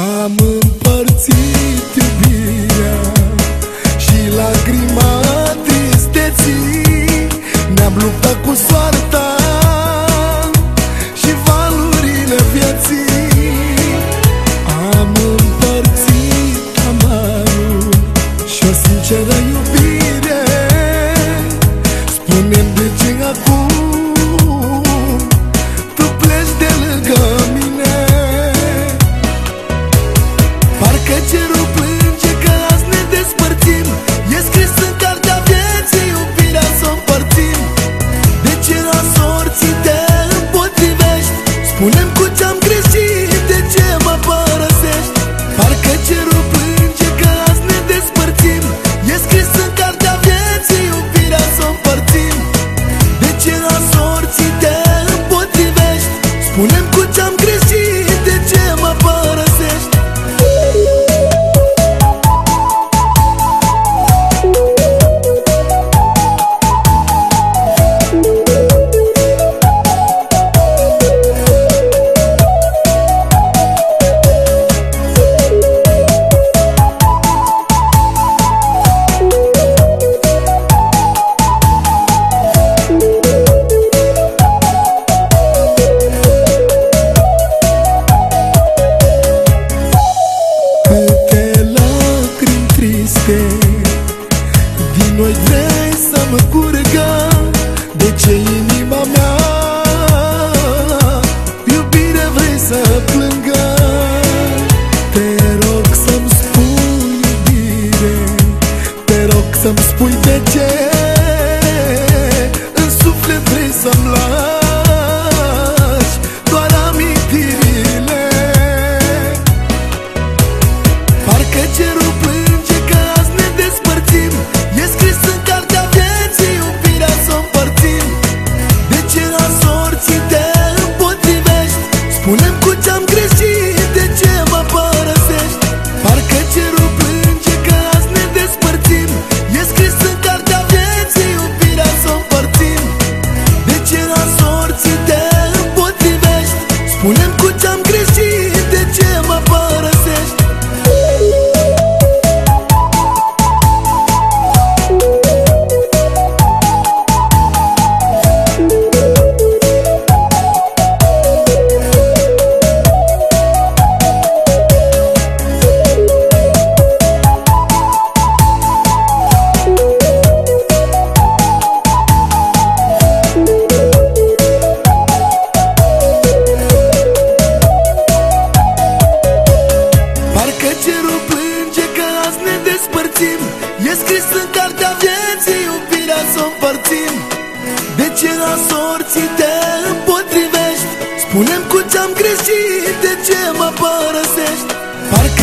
Am împărțit iubirea Spunem cu ce-am greșit, de ce mă părăsești? Parcă cerul plânge că azi ne despărțim. E scris în cartea vieții, iubirea să împărțim. De ce la sorții te împotrivești? Spunem cu ce-am greșit macam simțim E scris în cartea vieții Iubirea să împărțim. De ce la sorții te împotrivești? Spune-mi cu ce-am greșit De ce mă părăsești? Parcă